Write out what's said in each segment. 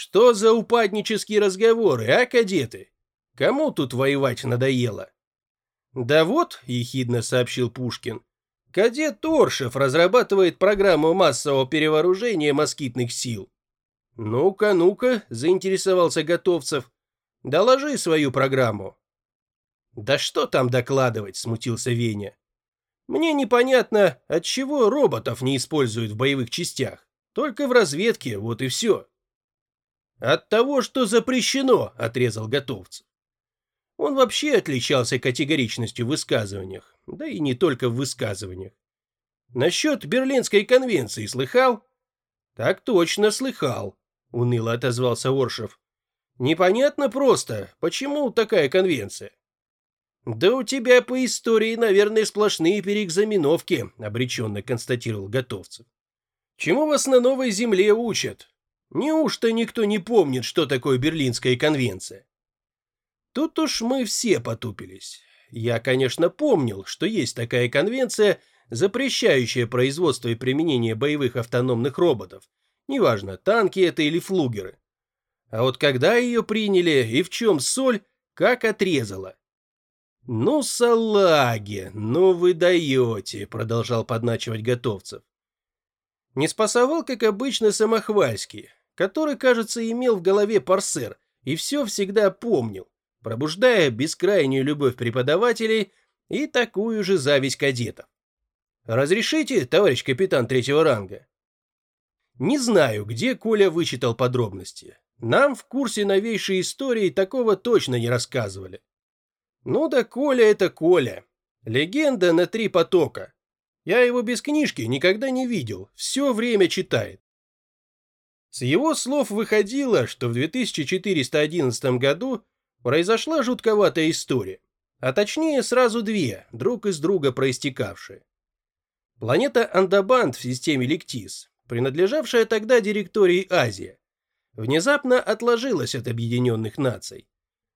Что за упаднические разговоры, а, кадеты? Кому тут воевать надоело? Да вот, ехидно сообщил Пушкин, кадет Торшев разрабатывает программу массового перевооружения москитных сил. Ну-ка, ну-ка, заинтересовался Готовцев. Доложи свою программу. Да что там докладывать, смутился Веня. Мне непонятно, от чего роботов не используют в боевых частях. Только в разведке, вот и все. От того, что запрещено, отрезал Готовцев. Он вообще отличался категоричностью в высказываниях, да и не только в высказываниях. Насчет Берлинской конвенции слыхал? Так точно слыхал, уныло отозвался Оршев. Непонятно просто, почему такая конвенция? Да у тебя по истории, наверное, сплошные переэкзаменовки, обреченно констатировал Готовцев. Чему вас на новой земле учат? Неужто никто не помнит, что такое Берлинская конвенция? Тут уж мы все потупились. Я, конечно, помнил, что есть такая конвенция, запрещающая производство и применение боевых автономных роботов. Неважно, танки это или флугеры. А вот когда ее приняли и в чем соль, как отрезало. «Ну, салаги, ну вы даете», — продолжал подначивать готовцев. Не спасовал, как обычно, Самохвальский, который, кажется, имел в голове парсер и все всегда помнил, пробуждая бескрайнюю любовь преподавателей и такую же зависть кадетов. «Разрешите, товарищ капитан третьего ранга?» Не знаю, где Коля вычитал подробности. Нам в курсе новейшей истории такого точно не рассказывали. Ну да Коля это Коля. Легенда на три потока. Я его без книжки никогда не видел, все время читает. С его слов выходило, что в 2411 году произошла жутковатая история, а точнее сразу две, друг из друга проистекавшие. Планета Андабант в системе Лектис, принадлежавшая тогда директории Азия, внезапно отложилась от объединенных наций.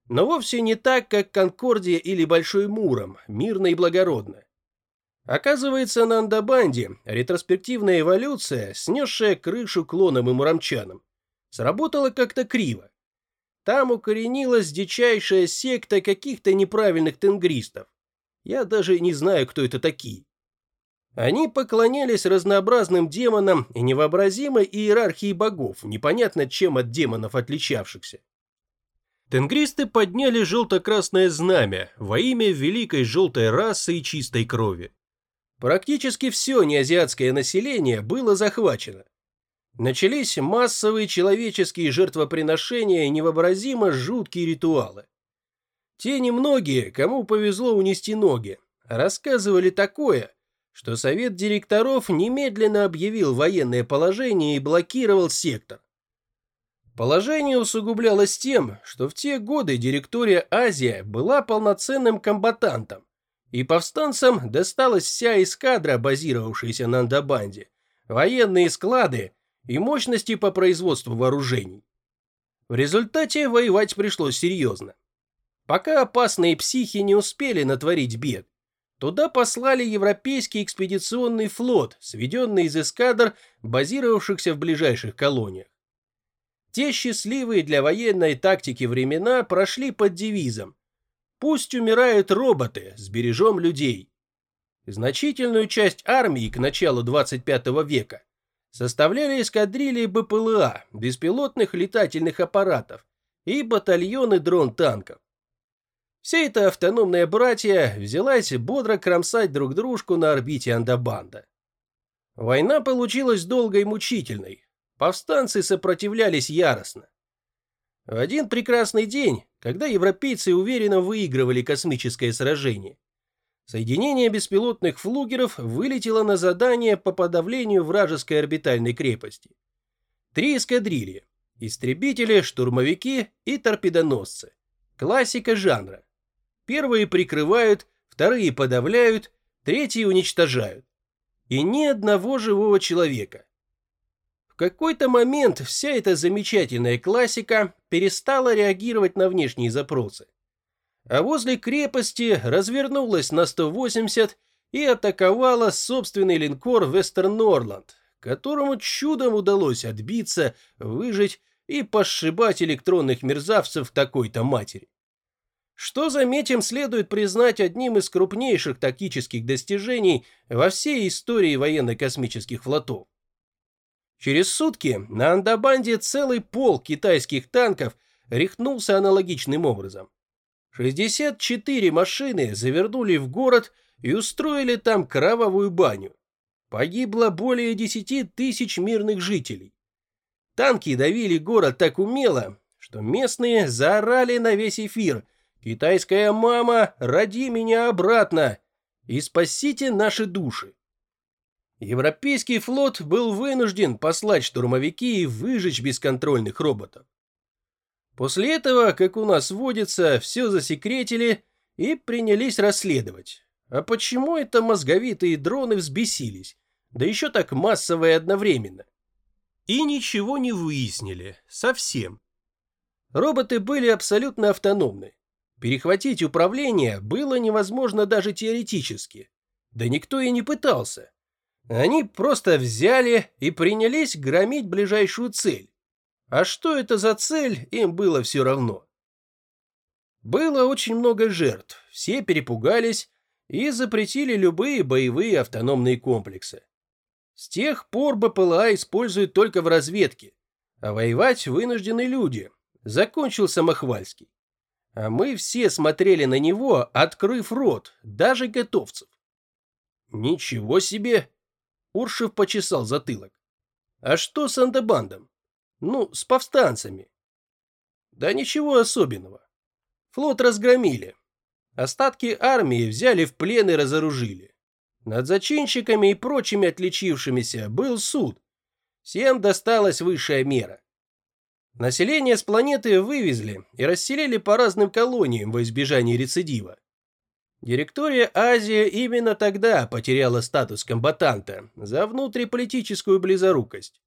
Но вовсе не так, как Конкордия или Большой Муром, мирно и благородно. Оказывается, на Андабанде ретроспективная эволюция, снесшая крышу клонам и муромчанам, сработала как-то криво. Там укоренилась дичайшая секта каких-то неправильных тенгристов. Я даже не знаю, кто это такие. Они поклонялись разнообразным демонам и невообразимой иерархии богов, непонятно чем от демонов отличавшихся. Тенгристы подняли желто-красное знамя во имя великой желтой расы и чистой крови. Практически все неазиатское население было захвачено. Начались массовые человеческие жертвоприношения и невообразимо жуткие ритуалы. Те немногие, кому повезло унести ноги, рассказывали такое, что совет директоров немедленно объявил военное положение и блокировал сектор. Положение усугублялось тем, что в те годы директория Азия была полноценным комбатантом, и повстанцам досталась вся эскадра, базировавшаяся на Андабанде, военные склады и мощности по производству вооружений. В результате воевать пришлось серьезно. Пока опасные психи не успели натворить бед, туда послали европейский экспедиционный флот, сведенный из эскадр, базировавшихся в ближайших колониях. Те счастливые для военной тактики времена прошли под девизом Пусть умирают роботы, сбережем людей. Значительную часть армии к началу 25 века составляли эскадрильи БПЛА, беспилотных летательных аппаратов и батальоны дрон-танков. Вся эта автономная братья взялась бодро кромсать друг дружку на орбите Андабанда. Война получилась долгой и мучительной. Повстанцы сопротивлялись яростно. В один прекрасный день, когда европейцы уверенно выигрывали космическое сражение, соединение беспилотных флугеров вылетело на задание по подавлению вражеской орбитальной крепости. Три эскадрильи – истребители, штурмовики и торпедоносцы. Классика жанра. Первые прикрывают, вторые подавляют, третьи уничтожают. И ни одного живого человека какой-то момент вся эта замечательная классика перестала реагировать на внешние запросы. А возле крепости развернулась на 180 и атаковала собственный линкор Вестерн-Норланд, которому чудом удалось отбиться, выжить и пошибать электронных мерзавцев такой-то матери. Что, заметим, следует признать одним из крупнейших тактических достижений во всей истории военно-космических флотов. Через сутки на Андабанде целый пол китайских танков рехнулся аналогичным образом. 64 машины завернули в город и устроили там кровавую баню. Погибло более 10 тысяч мирных жителей. Танки давили город так умело, что местные заорали на весь эфир «Китайская мама, роди меня обратно и спасите наши души». Европейский флот был вынужден послать штурмовики и выжечь бесконтрольных роботов. После этого, как у нас водится, все засекретили и принялись расследовать. А почему это мозговитые дроны взбесились? Да еще так массово и одновременно. И ничего не выяснили. Совсем. Роботы были абсолютно автономны. Перехватить управление было невозможно даже теоретически. Да никто и не пытался. Они просто взяли и принялись громить ближайшую цель. А что это за цель, им было все равно. Было очень много жертв, все перепугались и запретили любые боевые автономные комплексы. С тех пор БПЛА используют только в разведке, а воевать вынуждены люди. Закончил Самохвальский. А мы все смотрели на него, открыв рот, даже готовцев. Ничего себе! Уршев почесал затылок. А что с андебандом? Ну, с повстанцами. Да ничего особенного. Флот разгромили. Остатки армии взяли в плен и разоружили. Над зачинщиками и прочими отличившимися был суд. Всем досталась высшая мера. Население с планеты вывезли и расселили по разным колониям во избежание рецидива. Директория Азия именно тогда потеряла статус комбатанта за внутриполитическую близорукость.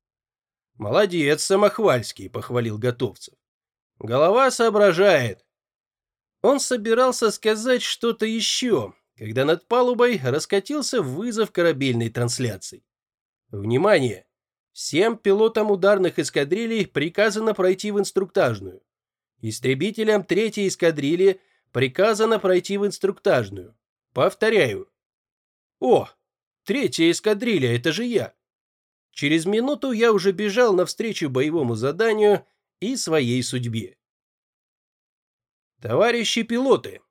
«Молодец, Самохвальский», — похвалил Готовцев. «Голова соображает». Он собирался сказать что-то еще, когда над палубой раскатился вызов корабельной трансляции. «Внимание! Всем пилотам ударных эскадрилей приказано пройти в инструктажную. Истребителям третьей эскадрильи приказано пройти в инструктажную. Повторяю». «О, третья эскадрилья, это же я!» Через минуту я уже бежал навстречу боевому заданию и своей судьбе. Товарищи пилоты!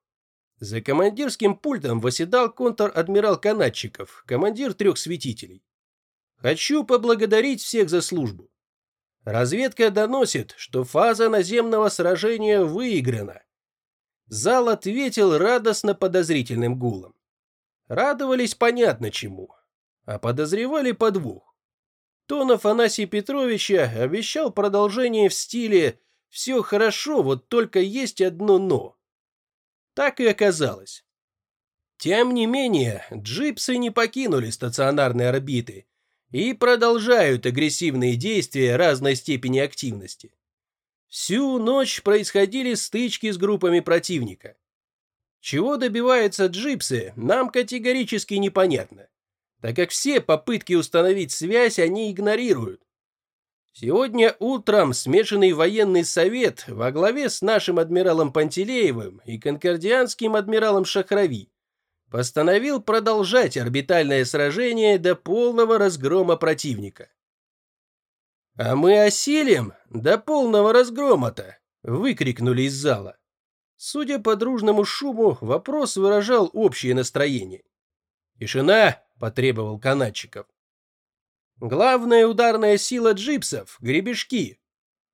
За командирским пультом восседал контр-адмирал Канатчиков, командир трех светителей. Хочу поблагодарить всех за службу. Разведка доносит, что фаза наземного сражения выиграна. Зал ответил радостно подозрительным гулом. Радовались понятно чему, а подозревали подвох. Тон Афанасия Петровича обещал продолжение в стиле «все хорошо, вот только есть одно «но». Так и оказалось. Тем не менее, джипсы не покинули стационарные орбиты и продолжают агрессивные действия разной степени активности. Всю ночь происходили стычки с группами противника. Чего добиваются джипсы, нам категорически непонятно так как все попытки установить связь они игнорируют. Сегодня утром смешанный военный совет во главе с нашим адмиралом Пантелеевым и конкордианским адмиралом Шахрави постановил продолжать орбитальное сражение до полного разгрома противника. «А мы осилим до полного разгрома-то!» — выкрикнули из зала. Судя по дружному шуму, вопрос выражал общее настроение. «Тишина!» – потребовал канатчиков. Главная ударная сила джипсов – гребешки.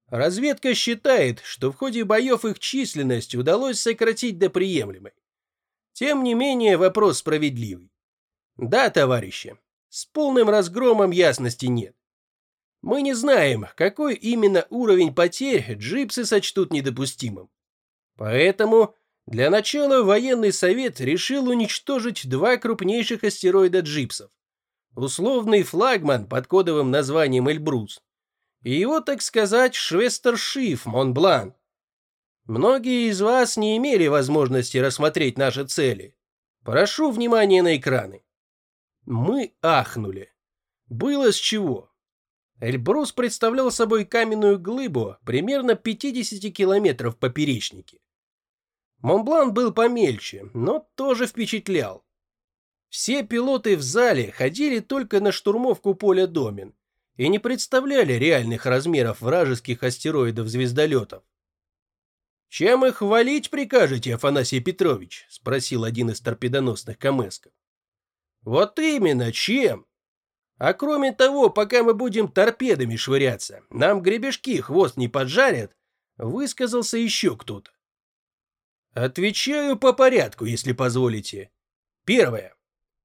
Разведка считает, что в ходе боев их численность удалось сократить до приемлемой. Тем не менее, вопрос справедливый. Да, товарищи, с полным разгромом ясности нет. Мы не знаем, какой именно уровень потерь джипсы сочтут недопустимым. Поэтому для начала военный совет решил уничтожить два крупнейших астероида джипсов. Условный флагман под кодовым названием Эльбрус. И его, так сказать, Швестершиф Монблан. Многие из вас не имели возможности рассмотреть наши цели. Прошу внимания на экраны. Мы ахнули. Было с чего. Эльбрус представлял собой каменную глыбу примерно 50 километров поперечнике. Монблан был помельче, но тоже впечатлял. Все пилоты в зале ходили только на штурмовку поля Домин и не представляли реальных размеров вражеских астероидов-звездолетов. «Чем их валить прикажете, Афанасий Петрович?» – спросил один из торпедоносных камесков. «Вот именно, чем? А кроме того, пока мы будем торпедами швыряться, нам гребешки хвост не поджарят», – высказался еще кто-то. Отвечаю по порядку, если позволите. Первое.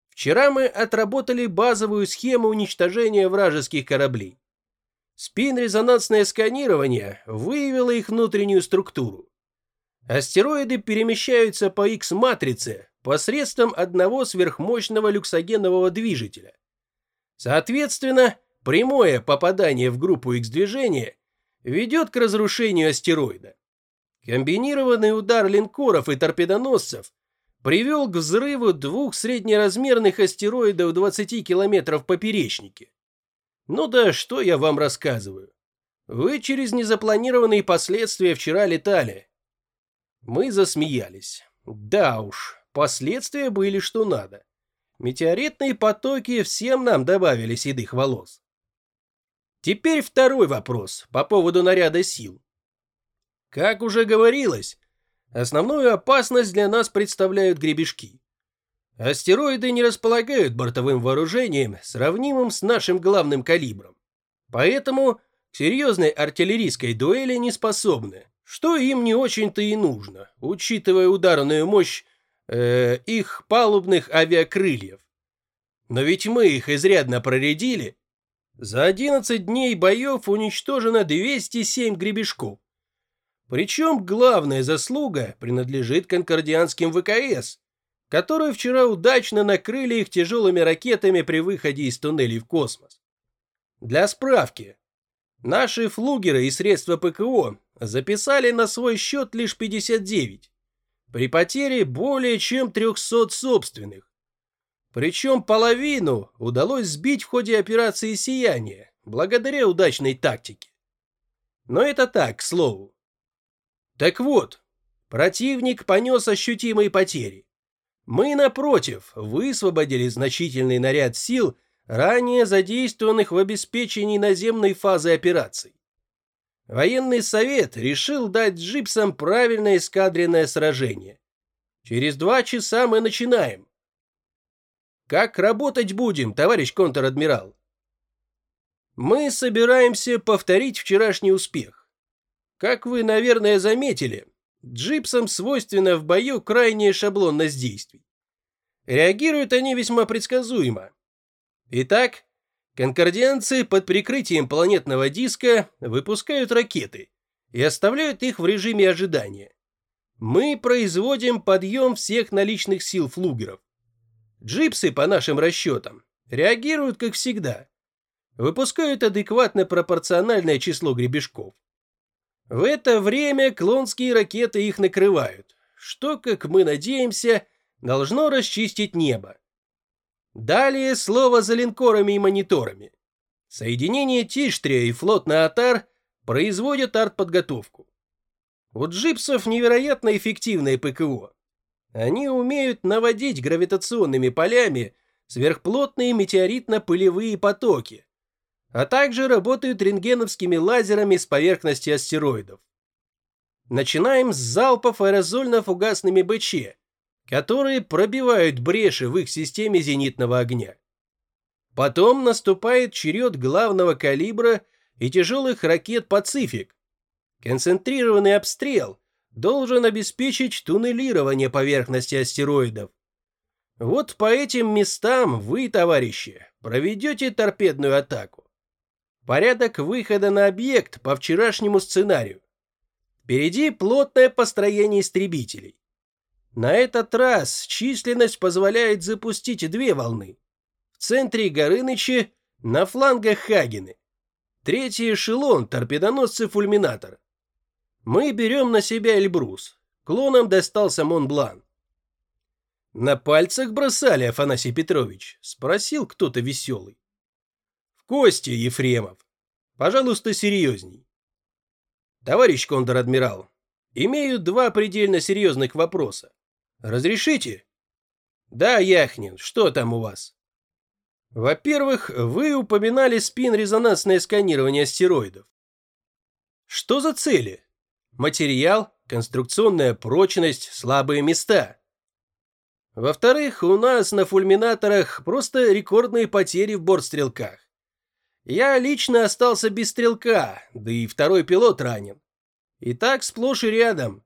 Вчера мы отработали базовую схему уничтожения вражеских кораблей. Спин-резонансное сканирование выявило их внутреннюю структуру. Астероиды перемещаются по X-матрице посредством одного сверхмощного люксогенового движителя. Соответственно, прямое попадание в группу X-движения ведет к разрушению астероида. Комбинированный удар линкоров и торпедоносцев привел к взрыву двух среднеразмерных астероидов 20 километров поперечнике. Ну да что я вам рассказываю. Вы через незапланированные последствия вчера летали. Мы засмеялись. Да уж, последствия были что надо. Метеоритные потоки всем нам добавили седых волос. Теперь второй вопрос по поводу наряда сил. Как уже говорилось, основную опасность для нас представляют гребешки. Астероиды не располагают бортовым вооружением, сравнимым с нашим главным калибром. Поэтому к серьезной артиллерийской дуэли не способны, что им не очень-то и нужно, учитывая ударную мощь э, их палубных авиакрыльев. Но ведь мы их изрядно проредили. За 11 дней боев уничтожено 207 гребешков. Причем главная заслуга принадлежит конкордианским ВКС, которые вчера удачно накрыли их тяжелыми ракетами при выходе из туннелей в космос. Для справки, наши флугеры и средства ПКО записали на свой счет лишь 59, при потере более чем 300 собственных. Причем половину удалось сбить в ходе операции «Сияние», благодаря удачной тактике. Но это так, к слову. Так вот, противник понес ощутимые потери. Мы, напротив, высвободили значительный наряд сил, ранее задействованных в обеспечении наземной фазы операций. Военный совет решил дать джипсам правильное эскадренное сражение. Через два часа мы начинаем. Как работать будем, товарищ контр-адмирал? Мы собираемся повторить вчерашний успех. Как вы, наверное, заметили, джипсам свойственна в бою крайняя шаблонность действий. Реагируют они весьма предсказуемо. Итак, конкордианцы под прикрытием планетного диска выпускают ракеты и оставляют их в режиме ожидания. Мы производим подъем всех наличных сил флугеров. Джипсы, по нашим расчетам, реагируют как всегда. Выпускают адекватно пропорциональное число гребешков. В это время клонские ракеты их накрывают, что, как мы надеемся, должно расчистить небо. Далее слово за линкорами и мониторами. Соединение Тиштрия и флот Наатар производят артподготовку. У джипсов невероятно эффективное ПКО. Они умеют наводить гравитационными полями сверхплотные метеоритно-пылевые потоки, а также работают рентгеновскими лазерами с поверхности астероидов. Начинаем с залпов аэрозольно-фугасными БЧ, которые пробивают бреши в их системе зенитного огня. Потом наступает черед главного калибра и тяжелых ракет «Пацифик». Концентрированный обстрел должен обеспечить туннелирование поверхности астероидов. Вот по этим местам вы, товарищи, проведете торпедную атаку. Порядок выхода на объект по вчерашнему сценарию. Впереди плотное построение истребителей. На этот раз численность позволяет запустить две волны. В центре Горынычи, на флангах Хагены. Третий эшелон – торпедоносцы-фульминатор. Мы берем на себя Эльбрус. Клонам достался Монблан. «На пальцах бросали, Афанасий Петрович?» – спросил кто-то веселый. Костя Ефремов. Пожалуйста, серьезней. Товарищ контр-адмирал, имею два предельно серьезных вопроса. Разрешите? Да, Яхнин, что там у вас? Во-первых, вы упоминали спин-резонансное сканирование астероидов. Что за цели? Материал, конструкционная прочность, слабые места. Во-вторых, у нас на фульминаторах просто рекордные потери в бортстрелках. Я лично остался без стрелка, да и второй пилот ранен. И так сплошь и рядом.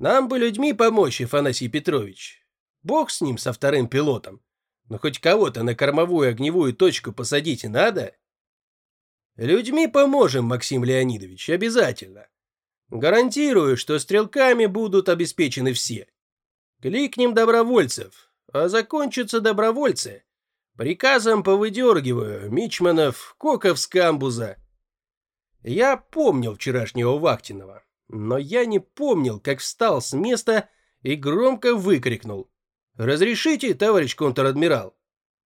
Нам бы людьми помочь, Афанасий Петрович. Бог с ним, со вторым пилотом. Но хоть кого-то на кормовую огневую точку посадить надо. Людьми поможем, Максим Леонидович, обязательно. Гарантирую, что стрелками будут обеспечены все. Кликнем добровольцев, а закончатся добровольцы. Приказом повыдергиваю Мичманов, Коков с камбуза. Я помнил вчерашнего Вахтинова, но я не помнил, как встал с места и громко выкрикнул. «Разрешите, товарищ контр-адмирал?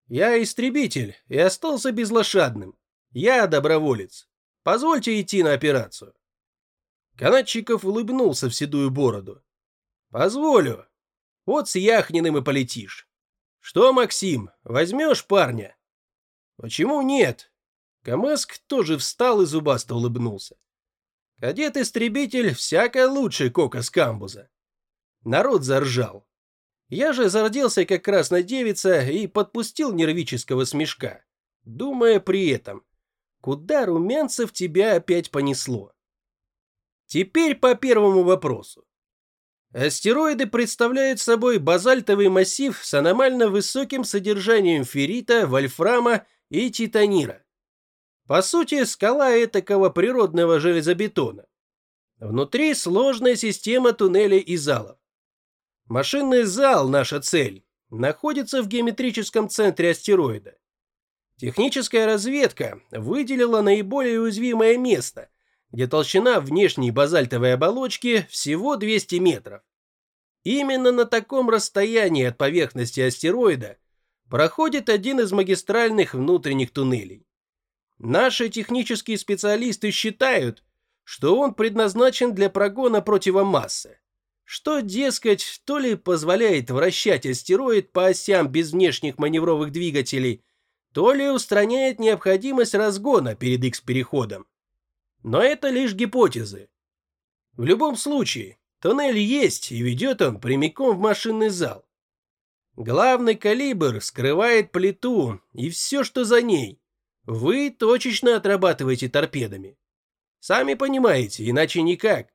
Я истребитель и остался безлошадным. Я доброволец. Позвольте идти на операцию». Канатчиков улыбнулся в седую бороду. «Позволю. Вот с Яхниным и полетишь. Что, Максим, возьмешь парня? Почему нет? Камеск тоже встал и зубасто улыбнулся. Кадет-истребитель всякое лучше кока с камбуза. Народ заржал. Я же зародился как красная девица и подпустил нервического смешка, думая при этом, куда румянцев тебя опять понесло. Теперь по первому вопросу. Астероиды представляют собой базальтовый массив с аномально высоким содержанием феррита, вольфрама и титанира. По сути, скала этакого природного железобетона. Внутри сложная система туннелей и залов. Машинный зал, наша цель, находится в геометрическом центре астероида. Техническая разведка выделила наиболее уязвимое место, где толщина внешней базальтовой оболочки всего 200 метров. Именно на таком расстоянии от поверхности астероида проходит один из магистральных внутренних туннелей. Наши технические специалисты считают, что он предназначен для прогона противомассы, что, дескать, то ли позволяет вращать астероид по осям без внешних маневровых двигателей, то ли устраняет необходимость разгона перед X-переходом. Но это лишь гипотезы. В любом случае, туннель есть, и ведет он прямиком в машинный зал. Главный калибр скрывает плиту и все, что за ней. Вы точечно отрабатываете торпедами. Сами понимаете, иначе никак.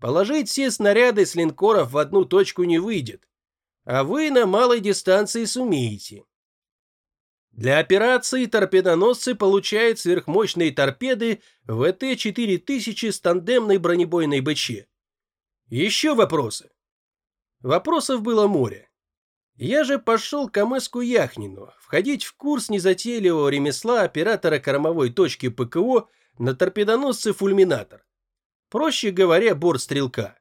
Положить все снаряды с линкоров в одну точку не выйдет. А вы на малой дистанции сумеете. Для операции торпедоносцы получают сверхмощные торпеды ВТ-4000 с тандемной бронебойной БЧ. Еще вопросы? Вопросов было море. Я же пошел к Амеску Яхнину, входить в курс незатейливого ремесла оператора кормовой точки ПКО на торпедоносце «Фульминатор». Проще говоря, борт стрелка.